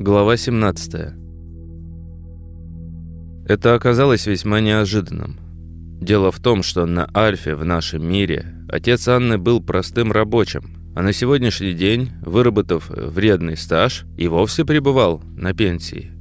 Глава 17. Это оказалось весьма неожиданным. Дело в том, что на Альфе в нашем мире отец Анны был простым рабочим, а на сегодняшний день, выработав вредный стаж, и вовсе пребывал на пенсии.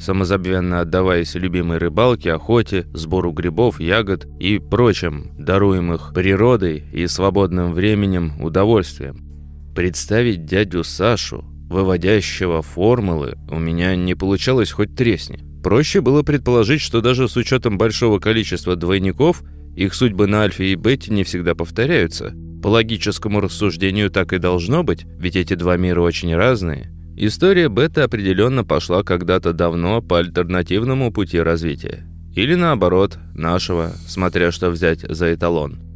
Самозабвенно отдаваясь любимой рыбалке, охоте, сбору грибов, ягод и прочим, даруемых природой и свободным временем удовольствием. Представить дядю Сашу, выводящего формулы, у меня не получалось хоть тресни. Проще было предположить, что даже с учетом большого количества двойников, их судьбы на Альфе и Бете не всегда повторяются. По логическому рассуждению так и должно быть, ведь эти два мира очень разные. История Бета определенно пошла когда-то давно по альтернативному пути развития. Или наоборот, нашего, смотря что взять за эталон.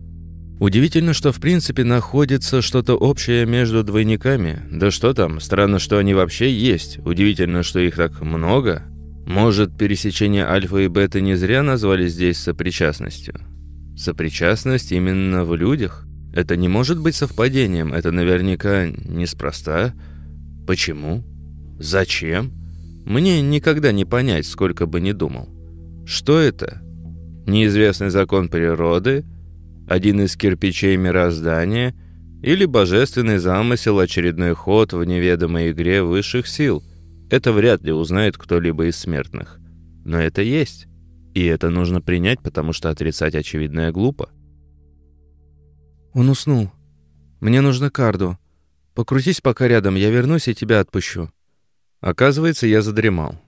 Удивительно, что в принципе находится что-то общее между двойниками. Да что там, странно, что они вообще есть. Удивительно, что их так много. Может, пересечение альфа и бета не зря назвали здесь сопричастностью? Сопричастность именно в людях? Это не может быть совпадением, это наверняка неспроста. Почему? Зачем? Мне никогда не понять, сколько бы ни думал. Что это? Неизвестный закон природы – один из кирпичей мироздания или божественный замысел, очередной ход в неведомой игре высших сил. Это вряд ли узнает кто-либо из смертных. Но это есть. И это нужно принять, потому что отрицать очевидное глупо. Он уснул. Мне нужно карду. Покрутись пока рядом, я вернусь и тебя отпущу. Оказывается, я задремал.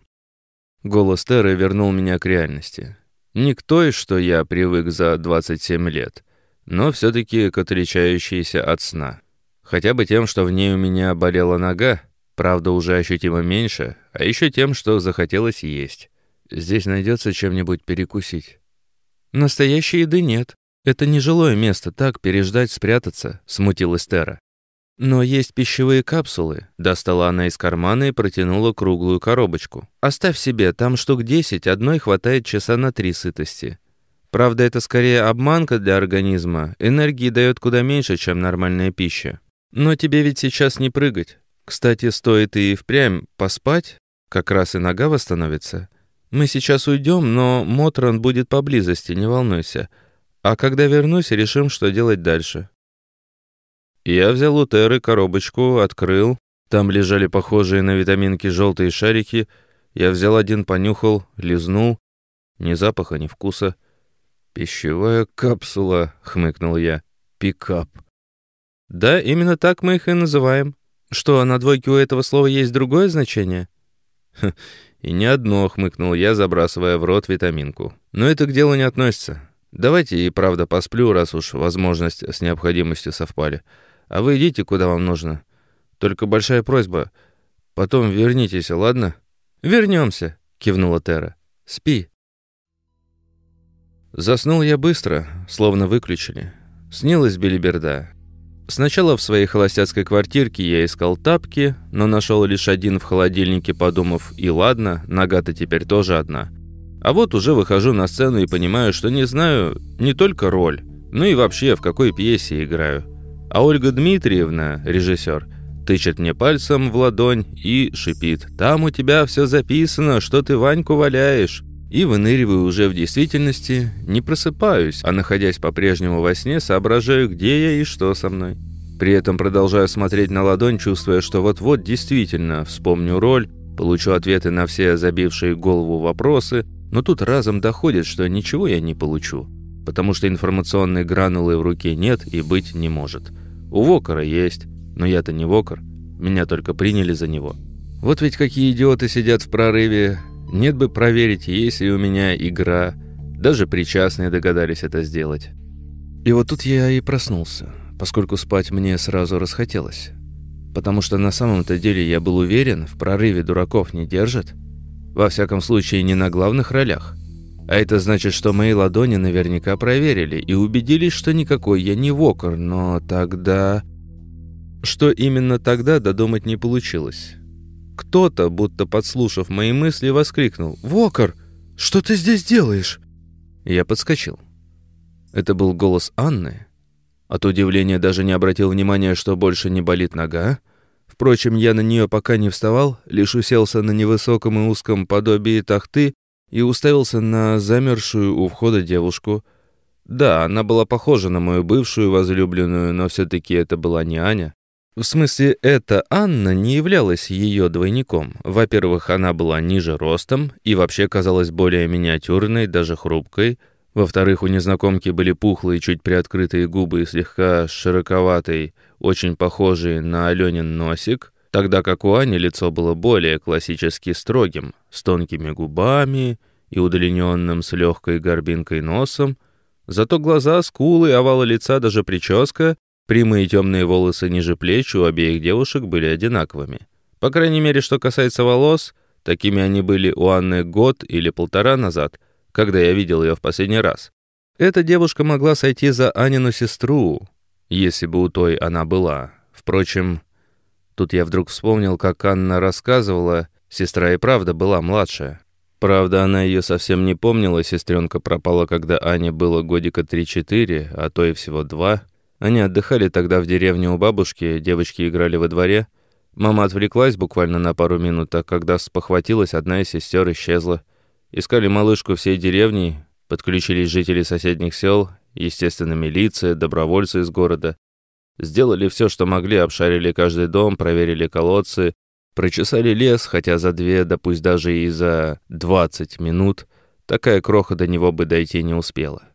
Голос Терры вернул меня к реальности. Не к той, что я привык за 27 лет, но все-таки к отличающейся от сна. Хотя бы тем, что в ней у меня болела нога, правда уже ощутимо меньше, а еще тем, что захотелось есть. Здесь найдется чем-нибудь перекусить. Настоящей еды нет. Это не жилое место, так переждать, спрятаться, смутилась Тера. Но есть пищевые капсулы. Достала она из кармана и протянула круглую коробочку. Оставь себе, там штук десять, одной хватает часа на три сытости. Правда, это скорее обманка для организма. Энергии дает куда меньше, чем нормальная пища. Но тебе ведь сейчас не прыгать. Кстати, стоит и впрямь поспать, как раз и нога восстановится. Мы сейчас уйдем, но Мотран будет поблизости, не волнуйся. А когда вернусь, решим, что делать дальше. Я взял у Теры коробочку, открыл. Там лежали похожие на витаминки желтые шарики. Я взял один, понюхал, лизнул. Ни запаха, ни вкуса. «Пищевая капсула», — хмыкнул я. «Пикап». «Да, именно так мы их и называем. Что, на двойке у этого слова есть другое значение?» «И не одно», — хмыкнул я, забрасывая в рот витаминку. «Но это к делу не относится. Давайте и правда посплю, раз уж возможность с необходимостью совпали. А вы идите, куда вам нужно. Только большая просьба. Потом вернитесь, ладно?» «Вернемся», — кивнула Тера. «Спи». Заснул я быстро, словно выключили. Снилась белиберда. Сначала в своей холостяцкой квартирке я искал тапки, но нашел лишь один в холодильнике, подумав, и ладно, нога-то теперь тоже одна. А вот уже выхожу на сцену и понимаю, что не знаю не только роль, но и вообще в какой пьесе играю. А Ольга Дмитриевна, режиссер, тычет мне пальцем в ладонь и шипит. «Там у тебя все записано, что ты Ваньку валяешь». И выныриваю уже в действительности, не просыпаюсь, а находясь по-прежнему во сне, соображаю, где я и что со мной. При этом продолжаю смотреть на ладонь, чувствуя, что вот-вот действительно вспомню роль, получу ответы на все забившие голову вопросы, но тут разом доходит, что ничего я не получу, потому что информационной гранулы в руке нет и быть не может. У Вокера есть, но я-то не Вокер, меня только приняли за него. Вот ведь какие идиоты сидят в прорыве, нет бы проверить, есть ли у меня игра. Даже причастные догадались это сделать. И вот тут я и проснулся, поскольку спать мне сразу расхотелось. Потому что на самом-то деле я был уверен, в прорыве дураков не держат. Во всяком случае, не на главных ролях. А это значит, что мои ладони наверняка проверили и убедились, что никакой я не вокер, но тогда... Что именно тогда, додумать не получилось. Кто-то, будто подслушав мои мысли, воскликнул «Вокер, что ты здесь делаешь?» Я подскочил. Это был голос Анны. От удивления даже не обратил внимания, что больше не болит нога. Впрочем, я на нее пока не вставал, лишь уселся на невысоком и узком подобии тахты и уставился на замершую у входа девушку. Да, она была похожа на мою бывшую возлюбленную, но все-таки это была не Аня. В смысле, эта Анна не являлась ее двойником. Во-первых, она была ниже ростом и вообще казалась более миниатюрной, даже хрупкой. Во-вторых, у незнакомки были пухлые, чуть приоткрытые губы и слегка широковатый, очень похожий на Аленин носик, тогда как у Ани лицо было более классически строгим, с тонкими губами и удлиненным с легкой горбинкой носом, зато глаза, скулы, овалы лица, даже прическа, прямые темные волосы ниже плеч у обеих девушек были одинаковыми. По крайней мере, что касается волос, такими они были у Анны год или полтора назад, когда я видел ее в последний раз. Эта девушка могла сойти за Анину сестру, если бы у той она была. Впрочем, тут я вдруг вспомнил, как Анна рассказывала, сестра и правда была младшая. Правда, она ее совсем не помнила, сестренка пропала, когда Ане было годика 3-4, а то и всего два. Они отдыхали тогда в деревне у бабушки, девочки играли во дворе. Мама отвлеклась буквально на пару минут, а когда спохватилась, одна из сестер исчезла. Искали малышку всей деревни, подключились жители соседних сел, естественно, милиция, добровольцы из города. Сделали все, что могли, обшарили каждый дом, проверили колодцы, прочесали лес, хотя за две, да пусть даже и за двадцать минут, такая кроха до него бы дойти не успела.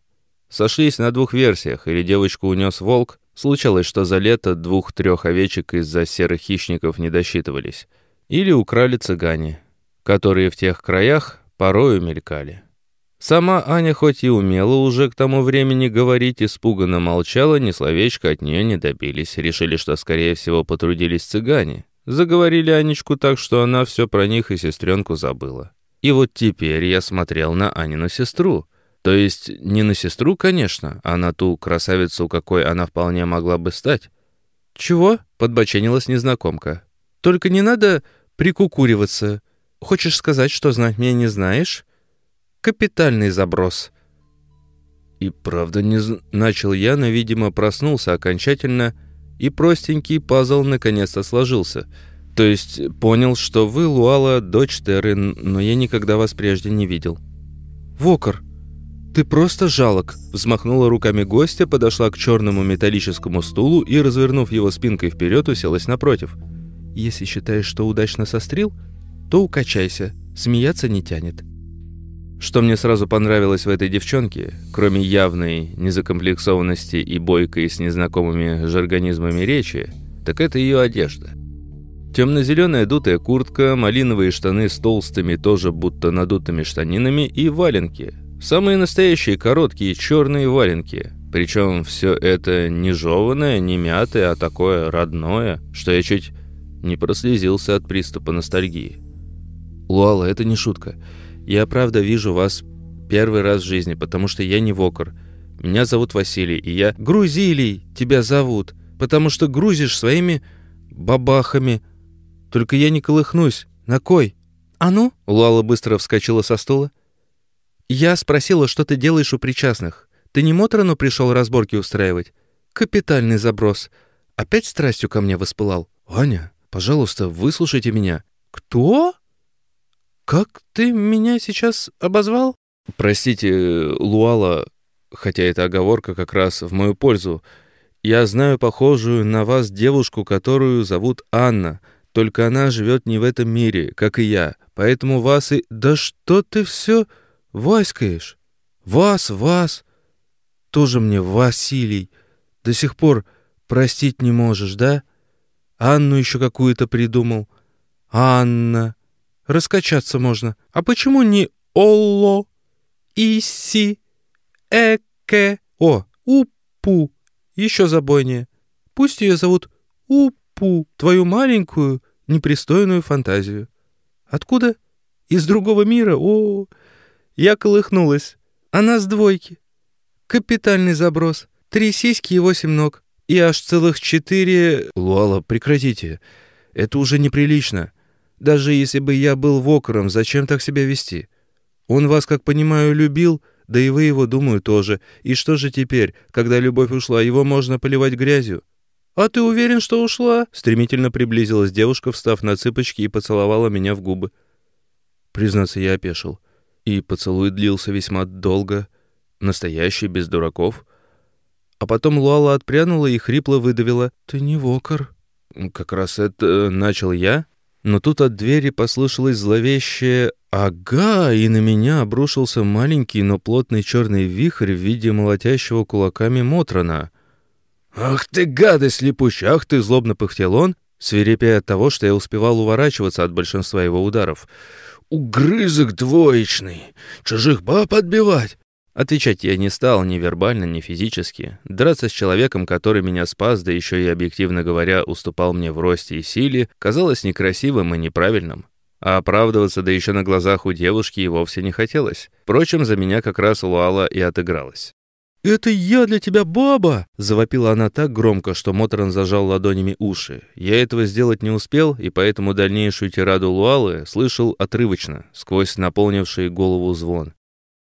Сошлись на двух версиях, или девочку унес волк, случалось, что за лето двух-трех овечек из-за серых хищников не досчитывались, или украли цыгане, которые в тех краях порою мелькали. Сама Аня хоть и умела уже к тому времени говорить, испуганно молчала, ни словечко от нее не добились. Решили, что, скорее всего, потрудились цыгане. Заговорили Анечку так, что она все про них и сестренку забыла. И вот теперь я смотрел на Анину сестру. То есть не на сестру, конечно, а на ту красавицу, какой она вполне могла бы стать. «Чего?» — подбоченилась незнакомка. «Только не надо прикукуриваться. Хочешь сказать, что знать меня не знаешь?» Капитальный заброс. И правда не з... начал я, но, видимо, проснулся окончательно, и простенький пазл наконец-то сложился. То есть понял, что вы, Луала, дочь Терры, но я никогда вас прежде не видел. «Вокер, ты просто жалок!» Взмахнула руками гостя, подошла к черному металлическому стулу и, развернув его спинкой вперед, уселась напротив. «Если считаешь, что удачно сострил, то укачайся, смеяться не тянет». Что мне сразу понравилось в этой девчонке, кроме явной незакомплексованности и бойкой с незнакомыми жаргонизмами речи, так это ее одежда. Темно-зеленая дутая куртка, малиновые штаны с толстыми, тоже будто надутыми штанинами и валенки. Самые настоящие короткие черные валенки. Причем все это не жеванное, не мятое, а такое родное, что я чуть не прослезился от приступа ностальгии. Луала, это не шутка. Я правда вижу вас первый раз в жизни, потому что я не Вокер. Меня зовут Василий, и я... Грузилий тебя зовут, потому что грузишь своими бабахами. Только я не колыхнусь. На кой? А ну? Лала быстро вскочила со стула. Я спросила, что ты делаешь у причастных. Ты не Моторону пришел разборки устраивать? Капитальный заброс. Опять страстью ко мне воспылал. Ваня, пожалуйста, выслушайте меня. Кто? «Как ты меня сейчас обозвал?» «Простите, Луала, хотя эта оговорка как раз в мою пользу. Я знаю похожую на вас девушку, которую зовут Анна, только она живет не в этом мире, как и я, поэтому вас и... Да что ты все васькаешь? Вас, вас! Тоже мне Василий. До сих пор простить не можешь, да? Анну еще какую-то придумал. Анна. Раскачаться можно. А почему не Олло, Иси, Эке? О, Упу. Еще забойнее. Пусть ее зовут Упу, твою маленькую, непристойную фантазию. Откуда? Из другого мира? О, я колыхнулась. Она с двойки. Капитальный заброс. Три сиськи и восемь ног. И аж целых четыре... Луала, прекратите. Это уже неприлично. Даже если бы я был вокером, зачем так себя вести? Он вас, как понимаю, любил, да и вы его, думаю, тоже. И что же теперь, когда любовь ушла, его можно поливать грязью? «А ты уверен, что ушла?» Стремительно приблизилась девушка, встав на цыпочки и поцеловала меня в губы. Признаться, я опешил. И поцелуй длился весьма долго, настоящий, без дураков. А потом Луала отпрянула и хрипло выдавила «Ты не вокер». Как раз это э, начал я, но тут от двери послышалось зловещее «Ага!» и на меня обрушился маленький, но плотный черный вихрь в виде молотящего кулаками Мотрона. «Ах ты, гадость липучая! Ах ты!» — злобно пыхтел он, свирепея от того, что я успевал уворачиваться от большинства его ударов. «Угрызок двоечный! Чужих баб отбивать!» Отвечать я не стал ни вербально, ни физически. Драться с человеком, который меня спас, да еще и, объективно говоря, уступал мне в росте и силе, казалось некрасивым и неправильным. А оправдываться, да еще на глазах у девушки, и вовсе не хотелось. Впрочем, за меня как раз Луала и отыгралась. «Это я для тебя баба!» — завопила она так громко, что Моторон зажал ладонями уши. Я этого сделать не успел, и поэтому дальнейшую тираду Луалы слышал отрывочно, сквозь наполнивший голову звон.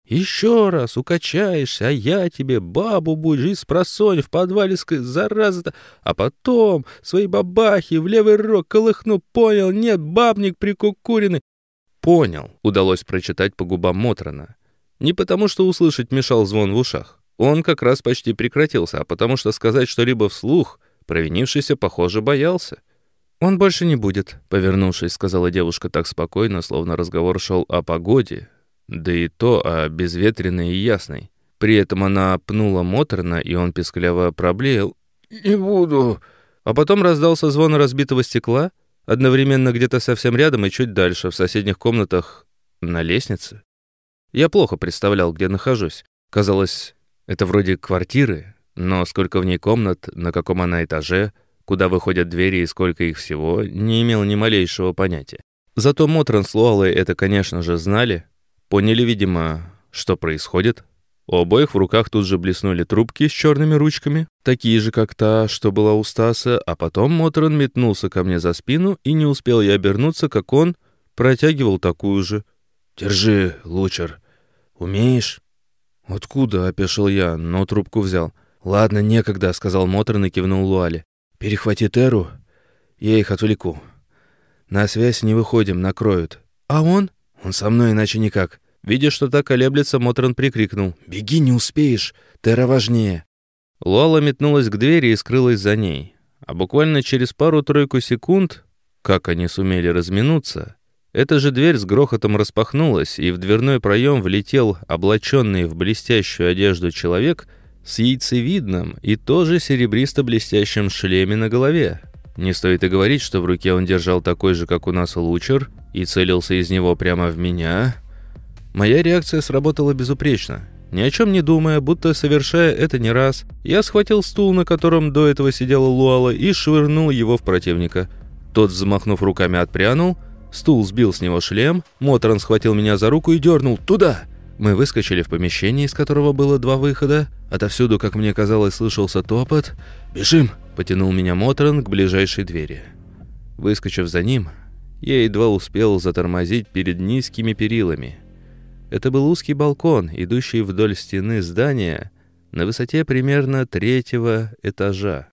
«Еще раз укачаешься, а я тебе бабу будешь и спросонь в подвале зараза-то, а потом свои бабахи в левый рог колыхну, понял? Нет, бабник прикукуренный!» «Понял», — удалось прочитать по губам Мотрона. Не потому, что услышать мешал звон в ушах. Он как раз почти прекратился, а потому что сказать что-либо вслух провинившийся, похоже, боялся. «Он больше не будет», — повернувшись, сказала девушка так спокойно, словно разговор шел о погоде, да и то о безветренной и ясной. При этом она пнула моторно, и он пескляво проблеял. «Не буду». А потом раздался звон разбитого стекла, одновременно где-то совсем рядом и чуть дальше, в соседних комнатах, на лестнице. Я плохо представлял, где нахожусь. Казалось, это вроде квартиры, но сколько в ней комнат, на каком она этаже, куда выходят двери и сколько их всего, не имел ни малейшего понятия. Зато Мотран с Луалой это, конечно же, знали, поняли, видимо, что происходит. У обоих в руках тут же блеснули трубки с черными ручками, такие же, как та, что была у Стаса, а потом Мотран метнулся ко мне за спину, и не успел я обернуться, как он протягивал такую же. «Держи, Лучер. Умеешь?» «Откуда?» — опешил я, но трубку взял. «Ладно, некогда», — сказал Моторн и кивнул Луале. «Перехвати Теру, я их отвлеку. На связь не выходим, накроют. А он? Он со мной, иначе никак». Видя, что так колеблется, Моторн прикрикнул. «Беги, не успеешь, Тера важнее». Луала метнулась к двери и скрылась за ней. А буквально через пару-тройку секунд, как они сумели разминуться, эта же дверь с грохотом распахнулась, и в дверной проем влетел облаченный в блестящую одежду человек с яйцевидным и тоже серебристо-блестящим шлеме на голове. Не стоит и говорить, что в руке он держал такой же, как у нас лучер, и целился из него прямо в меня. Моя реакция сработала безупречно. Ни о чем не думая, будто совершая это не раз, я схватил стул, на котором до этого сидела Луала, и швырнул его в противника. Тот, взмахнув руками, отпрянул — Стул сбил с него шлем, Мотран схватил меня за руку и дернул «Туда!». Мы выскочили в помещение, из которого было два выхода. Отовсюду, как мне казалось, слышался топот. «Бежим!» – потянул меня Мотран к ближайшей двери. Выскочив за ним, я едва успел затормозить перед низкими перилами. Это был узкий балкон, идущий вдоль стены здания на высоте примерно третьего этажа.